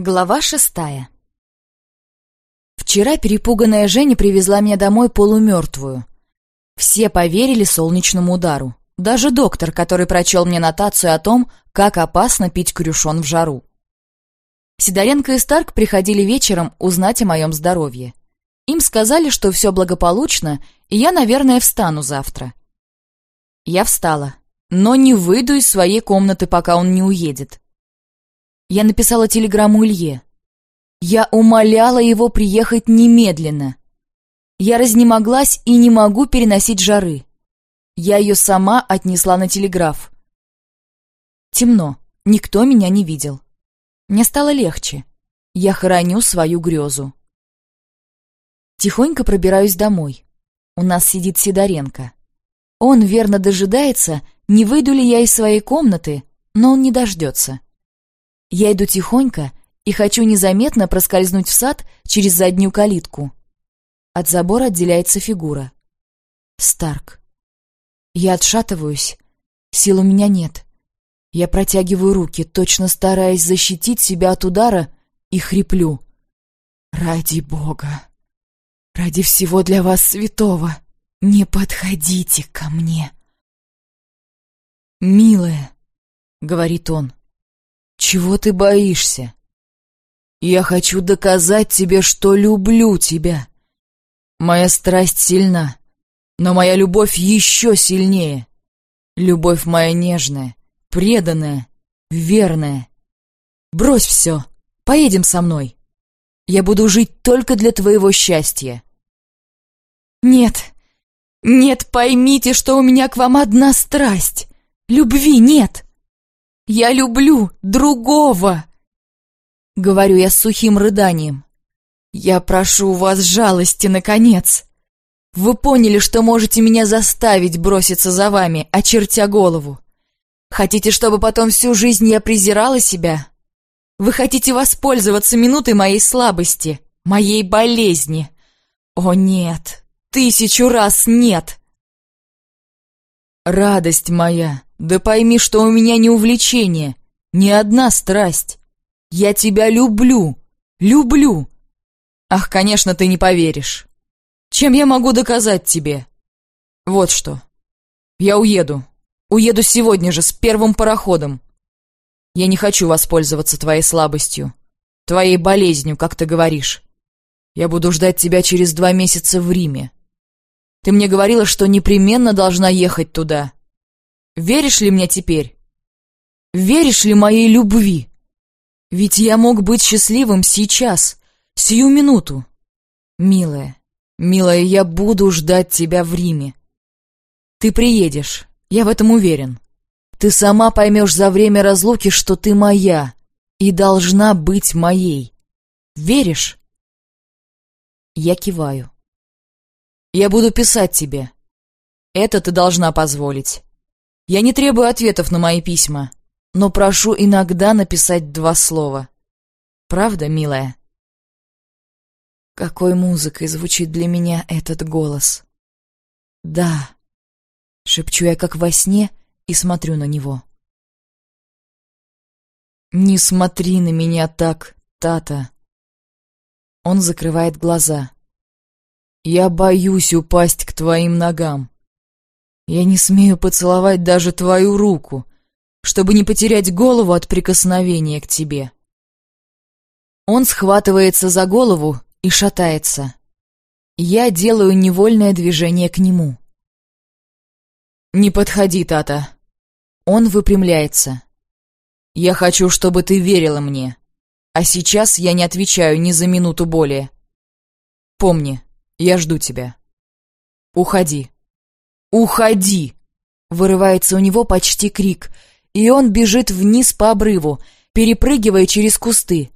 Глава шестая Вчера перепуганная Женя привезла меня домой полумертвую. Все поверили солнечному удару. Даже доктор, который прочел мне нотацию о том, как опасно пить крюшон в жару. Сидоренко и Старк приходили вечером узнать о моем здоровье. Им сказали, что все благополучно, и я, наверное, встану завтра. Я встала, но не выйду из своей комнаты, пока он не уедет. Я написала телеграмму Илье. Я умоляла его приехать немедленно. Я разнемоглась и не могу переносить жары. Я ее сама отнесла на телеграф. Темно, никто меня не видел. Мне стало легче. Я хороню свою грезу. Тихонько пробираюсь домой. У нас сидит Сидоренко. Он верно дожидается, не выйду ли я из своей комнаты, но он не дождется. Я иду тихонько и хочу незаметно проскользнуть в сад через заднюю калитку. От забора отделяется фигура. Старк. Я отшатываюсь. Сил у меня нет. Я протягиваю руки, точно стараясь защитить себя от удара, и хриплю. «Ради Бога! Ради всего для вас святого! Не подходите ко мне!» «Милая!» — говорит он. Чего ты боишься? Я хочу доказать тебе, что люблю тебя. Моя страсть сильна, но моя любовь еще сильнее. Любовь моя нежная, преданная, верная. Брось все, поедем со мной. Я буду жить только для твоего счастья. Нет, нет, поймите, что у меня к вам одна страсть. Любви нет. Я люблю другого!» Говорю я с сухим рыданием. «Я прошу у вас жалости, наконец!» Вы поняли, что можете меня заставить броситься за вами, очертя голову. Хотите, чтобы потом всю жизнь я презирала себя? Вы хотите воспользоваться минутой моей слабости, моей болезни? О нет, тысячу раз нет! Радость моя, да пойми, что у меня не увлечение, не одна страсть. Я тебя люблю, люблю. Ах, конечно, ты не поверишь. Чем я могу доказать тебе? Вот что. Я уеду. Уеду сегодня же, с первым пароходом. Я не хочу воспользоваться твоей слабостью, твоей болезнью, как ты говоришь. Я буду ждать тебя через два месяца в Риме. Ты мне говорила, что непременно должна ехать туда. Веришь ли мне теперь? Веришь ли моей любви? Ведь я мог быть счастливым сейчас, сию минуту. Милая, милая, я буду ждать тебя в Риме. Ты приедешь, я в этом уверен. Ты сама поймешь за время разлуки, что ты моя и должна быть моей. Веришь? Я киваю. Я буду писать тебе. Это ты должна позволить. Я не требую ответов на мои письма, но прошу иногда написать два слова. Правда, милая? Какой музыкой звучит для меня этот голос? Да, шепчу я как во сне и смотрю на него. Не смотри на меня так, Тата. Он закрывает глаза. Я боюсь упасть к твоим ногам. Я не смею поцеловать даже твою руку, чтобы не потерять голову от прикосновения к тебе. Он схватывается за голову и шатается. Я делаю невольное движение к нему. «Не подходи, Тата!» Он выпрямляется. «Я хочу, чтобы ты верила мне, а сейчас я не отвечаю ни за минуту более. Помни, я жду тебя. Уходи». «Уходи!» Вырывается у него почти крик, и он бежит вниз по обрыву, перепрыгивая через кусты.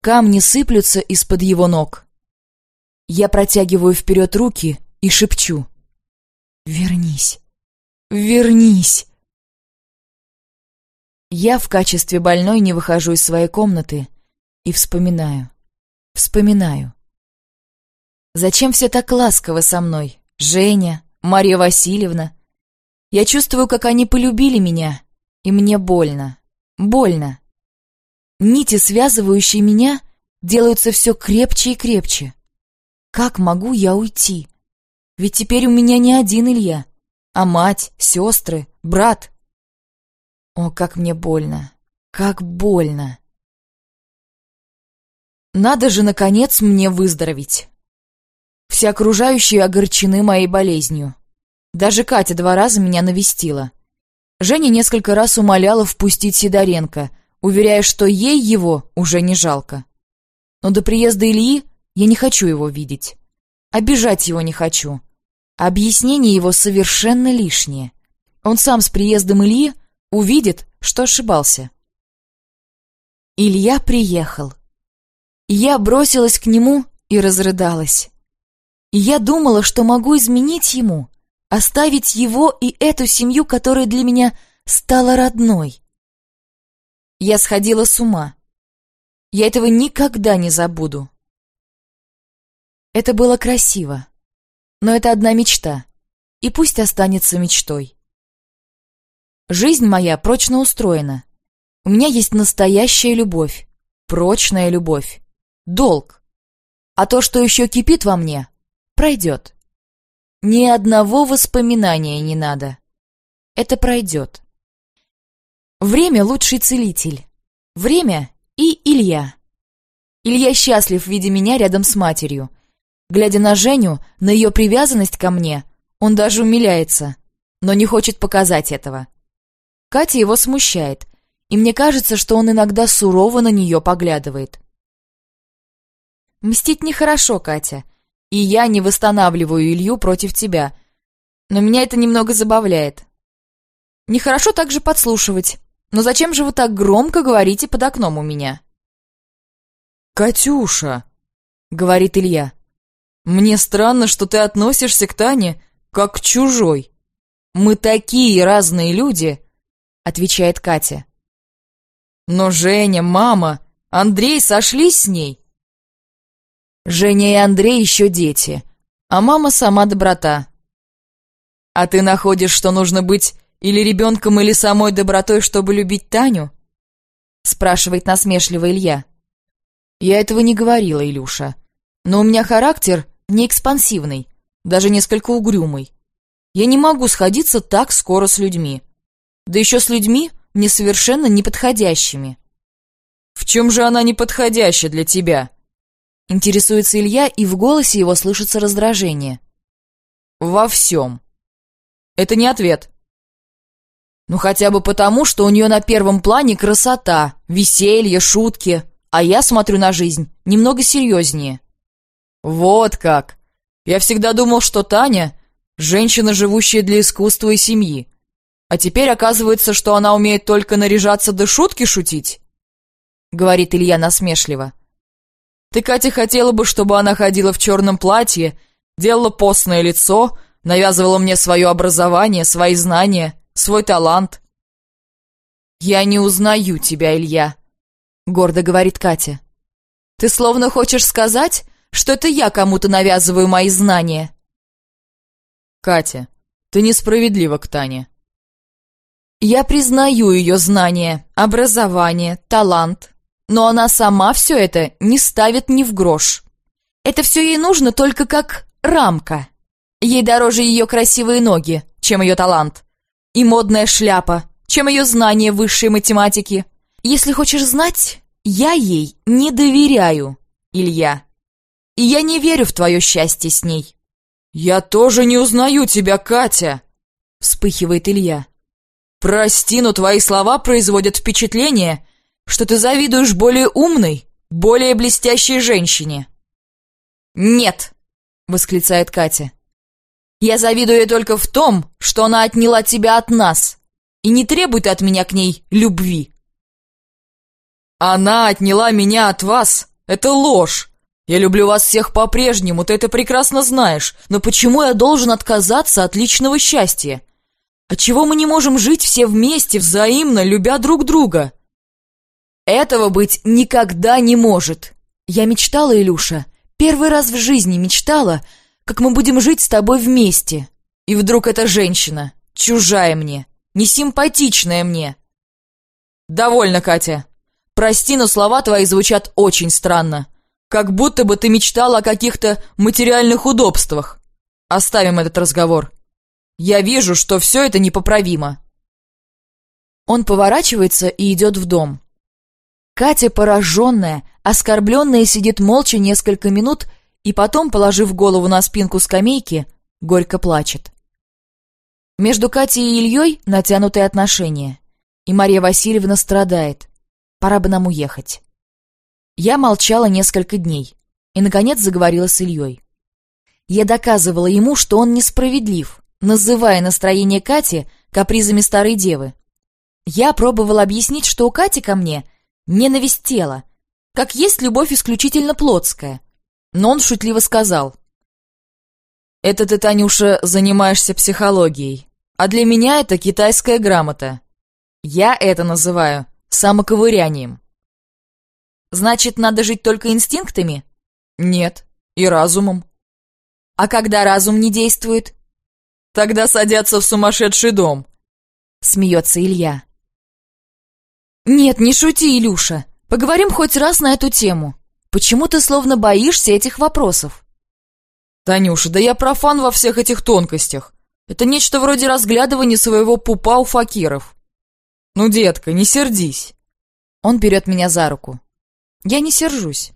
Камни сыплются из-под его ног. Я протягиваю вперед руки и шепчу. «Вернись! Вернись!» Я в качестве больной не выхожу из своей комнаты и вспоминаю. Вспоминаю. Зачем все так ласково со мной? Женя, Марья Васильевна. Я чувствую, как они полюбили меня, и мне больно. Больно. Нити, связывающие меня, делаются все крепче и крепче. Как могу я уйти? Ведь теперь у меня не один Илья, а мать, сестры, брат. О, как мне больно, как больно. Надо же, наконец, мне выздороветь. Все окружающие огорчены моей болезнью. Даже Катя два раза меня навестила. Женя несколько раз умоляла впустить Сидоренко, уверяя, что ей его уже не жалко. Но до приезда Ильи я не хочу его видеть. Обижать его не хочу. Объяснение его совершенно лишнее. Он сам с приездом Ильи увидит, что ошибался. Илья приехал. Я бросилась к нему и разрыдалась. И я думала, что могу изменить ему, оставить его и эту семью, которая для меня стала родной. Я сходила с ума. Я этого никогда не забуду. Это было красиво. Но это одна мечта. И пусть останется мечтой. Жизнь моя прочно устроена. У меня есть настоящая любовь. Прочная любовь. Долг. А то, что еще кипит во мне, пройдет. Ни одного воспоминания не надо. Это пройдет. Время — лучший целитель. Время и Илья. Илья счастлив, видя меня рядом с матерью. Глядя на Женю, на ее привязанность ко мне, он даже умиляется, но не хочет показать этого. Катя его смущает, и мне кажется, что он иногда сурово на нее поглядывает. «Мстить нехорошо, Катя, и я не восстанавливаю Илью против тебя, но меня это немного забавляет. Нехорошо также подслушивать, но зачем же вы так громко говорите под окном у меня?» «Катюша!» — говорит Илья. «Мне странно, что ты относишься к Тане как к чужой. Мы такие разные люди», — отвечает Катя. «Но Женя, мама, Андрей сошлись с ней?» «Женя и Андрей еще дети, а мама сама доброта». «А ты находишь, что нужно быть или ребенком, или самой добротой, чтобы любить Таню?» спрашивает насмешливо Илья. «Я этого не говорила, Илюша. Но у меня характер не экспансивный, даже несколько угрюмый. Я не могу сходиться так скоро с людьми. Да еще с людьми, мне совершенно неподходящими. «В чем же она неподходящая для тебя?» Интересуется Илья, и в голосе его слышится раздражение. «Во всем». «Это не ответ». «Ну хотя бы потому, что у нее на первом плане красота, веселье, шутки, а я смотрю на жизнь немного серьезнее». «Вот как! Я всегда думал, что Таня — женщина, живущая для искусства и семьи. А теперь оказывается, что она умеет только наряжаться да шутки шутить?» Говорит Илья насмешливо. «Ты, Катя, хотела бы, чтобы она ходила в черном платье, делала постное лицо, навязывала мне свое образование, свои знания, свой талант?» «Я не узнаю тебя, Илья», — гордо говорит Катя. «Ты словно хочешь сказать, что это я кому-то навязываю мои знания. Катя, ты несправедлива к Тане. Я признаю ее знания, образование, талант, но она сама все это не ставит ни в грош. Это все ей нужно только как рамка. Ей дороже ее красивые ноги, чем ее талант. И модная шляпа, чем ее знание высшей математики. Если хочешь знать, я ей не доверяю, Илья и я не верю в твое счастье с ней». «Я тоже не узнаю тебя, Катя!» — вспыхивает Илья. «Прости, но твои слова производят впечатление, что ты завидуешь более умной, более блестящей женщине». «Нет!» — восклицает Катя. «Я завидую ей только в том, что она отняла тебя от нас и не требует от меня к ней любви». «Она отняла меня от вас. Это ложь. Я люблю вас всех по-прежнему, ты это прекрасно знаешь. Но почему я должен отказаться от личного счастья? Отчего мы не можем жить все вместе, взаимно, любя друг друга? Этого быть никогда не может. Я мечтала, Илюша, первый раз в жизни мечтала, как мы будем жить с тобой вместе. И вдруг эта женщина, чужая мне, несимпатичная мне. Довольно, Катя. Прости, но слова твои звучат очень странно. Как будто бы ты мечтала о каких-то материальных удобствах. Оставим этот разговор. Я вижу, что все это непоправимо». Он поворачивается и идет в дом. Катя, пораженная, оскорбленная, сидит молча несколько минут и потом, положив голову на спинку скамейки, горько плачет. Между Катей и Ильей натянутые отношения, и Мария Васильевна страдает. Пора бы нам уехать. Я молчала несколько дней и, наконец, заговорила с Ильей. Я доказывала ему, что он несправедлив, называя настроение Кати капризами старой девы. Я пробовала объяснить, что у Кати ко мне ненависть тела, как есть любовь исключительно плотская. Но он шутливо сказал. «Это ты, Танюша, занимаешься психологией, а для меня это китайская грамота. Я это называю самоковырянием». «Значит, надо жить только инстинктами?» «Нет, и разумом». «А когда разум не действует?» «Тогда садятся в сумасшедший дом», — смеется Илья. «Нет, не шути, Илюша. Поговорим хоть раз на эту тему. Почему ты словно боишься этих вопросов?» «Танюша, да я профан во всех этих тонкостях. Это нечто вроде разглядывания своего пупа у факиров. Ну, детка, не сердись». Он берет меня за руку. Я не сержусь.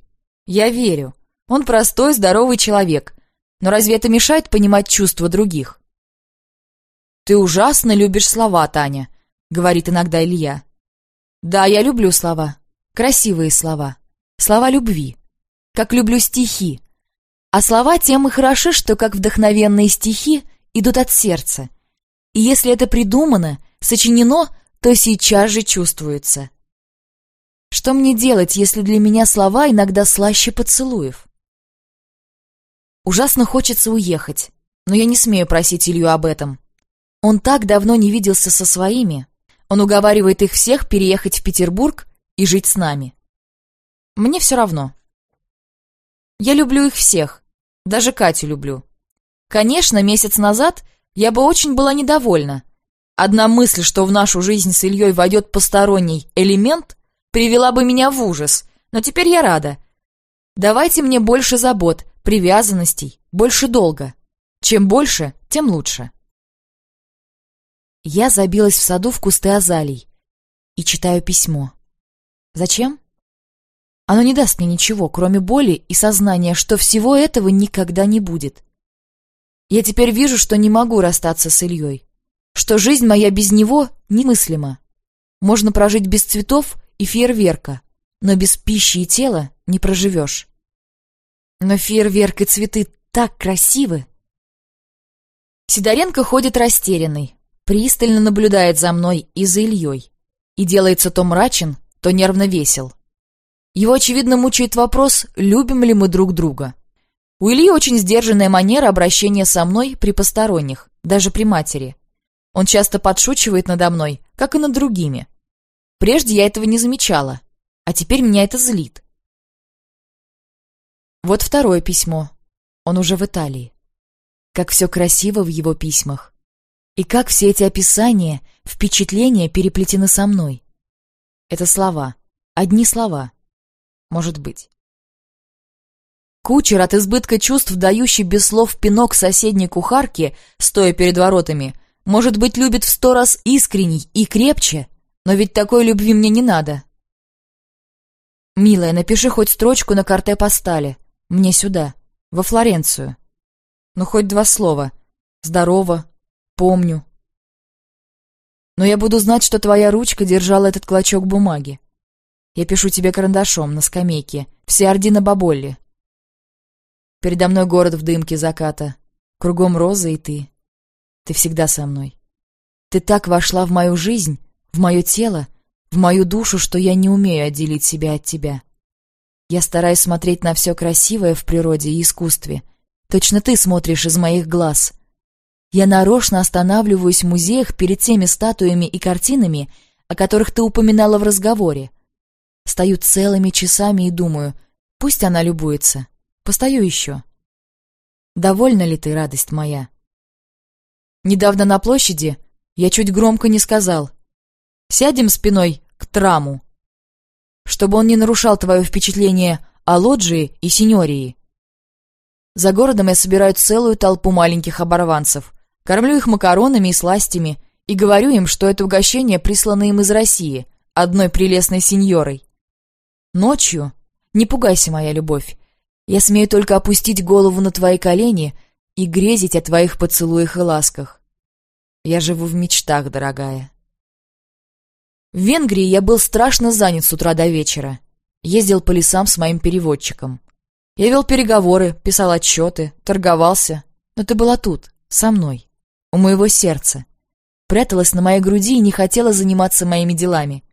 Я верю. Он простой, здоровый человек. Но разве это мешает понимать чувства других? «Ты ужасно любишь слова, Таня», — говорит иногда Илья. Да, я люблю слова. Красивые слова. Слова любви. Как люблю стихи. А слова тем и хороши, что как вдохновенные стихи идут от сердца. И если это придумано, сочинено, то сейчас же чувствуется. Что мне делать, если для меня слова иногда слаще поцелуев? Ужасно хочется уехать, но я не смею просить Илью об этом. Он так давно не виделся со своими, он уговаривает их всех переехать в Петербург и жить с нами. Мне все равно. Я люблю их всех. Даже Катю люблю. Конечно, месяц назад я бы очень была недовольна. Одна мысль, что в нашу жизнь с Ильей войдет посторонний элемент, привела бы меня в ужас. Но теперь я рада. Давайте мне больше забот, привязанностей, больше долга. Чем больше, тем лучше. Я забилась в саду в кусты азалий и читаю письмо. Зачем? Оно не даст мне ничего, кроме боли и сознания, что всего этого никогда не будет. Я теперь вижу, что не могу расстаться с Ильей, что жизнь моя без него немыслима. Можно прожить без цветов и фейерверка, но без пищи и тела не проживешь. Но фейерверк и цветы так красивы. Сидоренко ходит растерянный, пристально наблюдает за мной и за Ильей и делается то мрачен, то нервно весел. Его, очевидно, мучает вопрос, любим ли мы друг друга. У Ильи очень сдержанная манера обращения со мной при посторонних, даже при матери. Он часто подшучивает надо мной, как и над другими. Прежде я этого не замечала, а теперь меня это злит. Вот второе письмо. Он уже в Италии. Как все красиво в его письмах. И как все эти описания, впечатления переплетены со мной? Это слова. Одни слова. Может быть. Кучер, от избытка чувств, дающий без слов пинок соседней кухарке, стоя перед воротами, может быть, любит в сто раз искренней и крепче, но ведь такой любви мне не надо. «Милая, напиши хоть строчку на карте постали. Мне сюда, во Флоренцию. Ну, хоть два слова. Здорово, Помню. Но я буду знать, что твоя ручка держала этот клочок бумаги. Я пишу тебе карандашом на скамейке, в Сиардино Баболли. Передо мной город в дымке заката. Кругом розы и ты. Ты всегда со мной. Ты так вошла в мою жизнь, в мое тело, в мою душу, что я не умею отделить себя от тебя. Я стараюсь смотреть на все красивое в природе и искусстве. Точно ты смотришь из моих глаз, я нарочно останавливаюсь в музеях перед теми статуями и картинами, о которых ты упоминала в разговоре. Стою целыми часами и думаю, пусть она любуется. Постою еще. Довольна ли ты, радость моя? Недавно на площади я чуть громко не сказал. Сядем спиной к траму. чтобы он не нарушал твое впечатление о лоджии и синьории. За городом я собираю целую толпу маленьких оборванцев, кормлю их макаронами и сластями и говорю им, что это угощение прислано им из России, одной прелестной сеньорой. Ночью, не пугайся, моя любовь, я смею только опустить голову на твои колени и грезить о твоих поцелуях и ласках. Я живу в мечтах, дорогая. В Венгрии я был страшно занят с утра до вечера. Ездил по лесам с моим переводчиком. Я вел переговоры, писал отчеты, торговался. Но ты была тут, со мной, у моего сердца. Пряталась на моей груди и не хотела заниматься моими делами.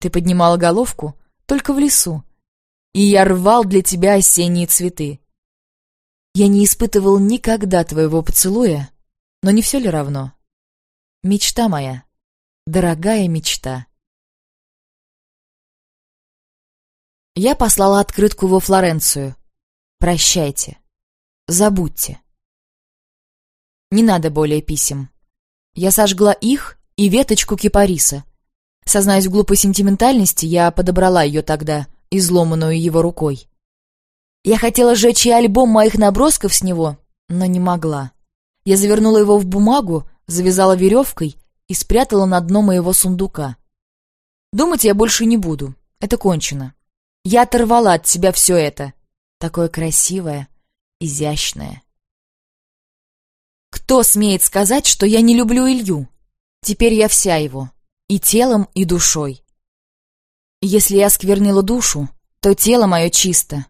Ты поднимала головку только в лесу. И я рвал для тебя осенние цветы. Я не испытывал никогда твоего поцелуя, но не все ли равно? Мечта моя, Дорогая мечта. Я послала открытку во Флоренцию. Прощайте. Забудьте. Не надо более писем. Я сожгла их и веточку кипариса. Сознаюсь в глупой сентиментальности, я подобрала ее тогда, изломанную его рукой. Я хотела сжечь и альбом моих набросков с него, но не могла. Я завернула его в бумагу, завязала веревкой и спрятала на дно моего сундука. Думать я больше не буду. Это кончено. Я оторвала от себя все это. Такое красивое, изящное. Кто смеет сказать, что я не люблю Илью? Теперь я вся его. И телом, и душой. Если я сквернила душу, то тело мое чисто.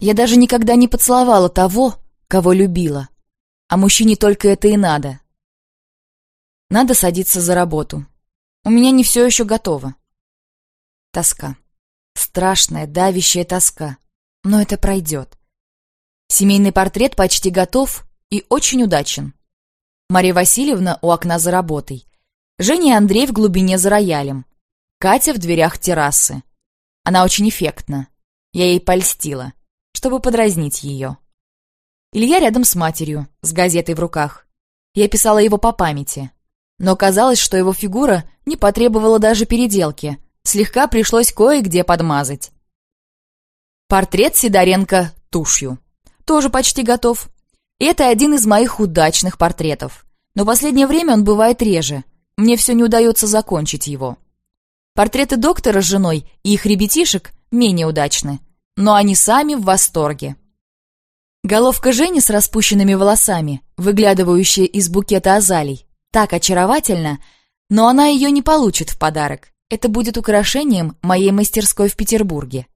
Я даже никогда не поцеловала того, кого любила. А мужчине только это и надо. Надо садиться за работу. У меня не все еще готово. Тоска. Страшная, давящая тоска. Но это пройдет. Семейный портрет почти готов и очень удачен. Мария Васильевна у окна за работой. Женя и Андрей в глубине за роялем. Катя в дверях террасы. Она очень эффектна. Я ей польстила, чтобы подразнить ее. Илья рядом с матерью, с газетой в руках. Я писала его по памяти. Но казалось, что его фигура не потребовала даже переделки. Слегка пришлось кое-где подмазать. Портрет Сидоренко тушью. Тоже почти готов. Это один из моих удачных портретов. Но последнее время он бывает реже. Мне все не удается закончить его. Портреты доктора с женой и их ребятишек менее удачны. Но они сами в восторге. Головка Жени с распущенными волосами, выглядывающая из букета азалий, так очаровательна, но она ее не получит в подарок. Это будет украшением моей мастерской в Петербурге.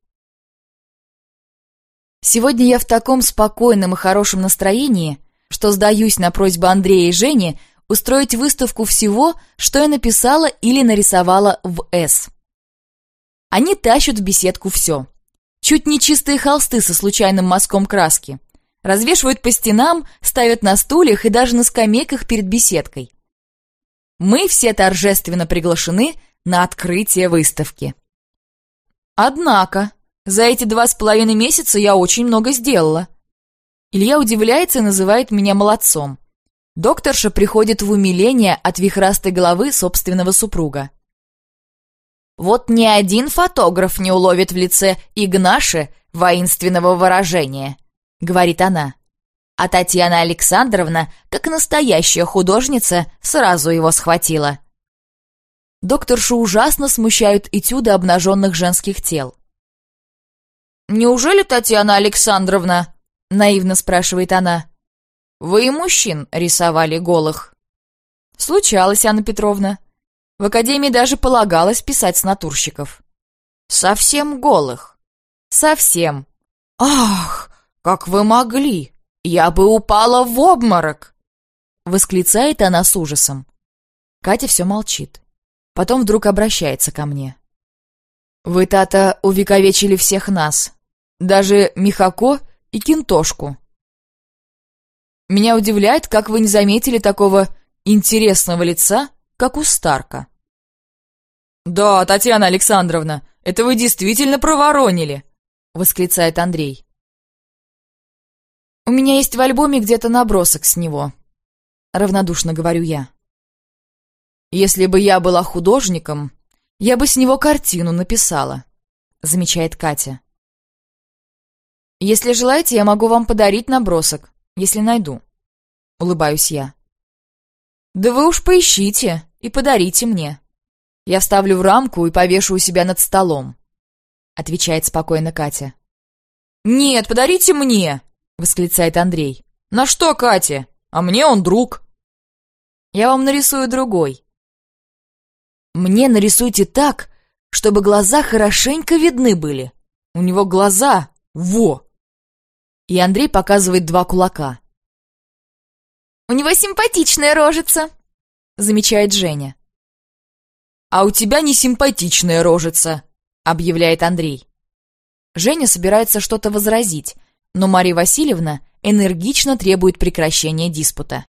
Сегодня я в таком спокойном и хорошем настроении, что сдаюсь на просьбу Андрея и Жени устроить выставку всего, что я написала или нарисовала в «С». Они тащат в беседку все. Чуть не чистые холсты со случайным мазком краски. Развешивают по стенам, ставят на стульях и даже на скамейках перед беседкой. Мы все торжественно приглашены на открытие выставки. Однако, за эти два с половиной месяца я очень много сделала. Илья удивляется и называет меня молодцом. Докторша приходит в умиление от вихрастой головы собственного супруга. Вот ни один фотограф не уловит в лице Игнаши воинственного выражения, говорит она. А Татьяна Александровна, как настоящая художница, сразу его схватила. Докторшу ужасно смущают этюды обнаженных женских тел. «Неужели, Татьяна Александровна?» — наивно спрашивает она. «Вы и мужчин рисовали голых?» «Случалось, Анна Петровна. В академии даже полагалось писать с натурщиков». «Совсем голых?» «Совсем». «Ах, как вы могли!» «Я бы упала в обморок!» Восклицает она с ужасом. Катя все молчит. Потом вдруг обращается ко мне. «Вы, Тата, увековечили всех нас. Даже Михако и Кинтошку. Меня удивляет, как вы не заметили такого интересного лица, как у Старка». «Да, Татьяна Александровна, это вы действительно проворонили!» — восклицает Андрей. «У меня есть в альбоме где-то набросок с него», — равнодушно говорю я. «Если бы я была художником, я бы с него картину написала. замечает Катя. «Если желаете, я могу вам подарить набросок, если найду», — улыбаюсь я. «Да вы уж поищите и подарите мне. Я вставлю в рамку и повешу у себя над столом», — отвечает спокойно Катя. «Нет, подарите мне!» — восклицает Андрей. «На что, Катя? А мне он друг». «Я вам нарисую другой». «Мне нарисуйте так, чтобы глаза хорошенько видны были. У него глаза, во!» И Андрей показывает два кулака. «У него симпатичная рожица», — замечает Женя. «А у тебя не симпатичная рожица», — объявляет Андрей. Женя собирается что-то возразить, но Мария Васильевна энергично требует прекращения диспута.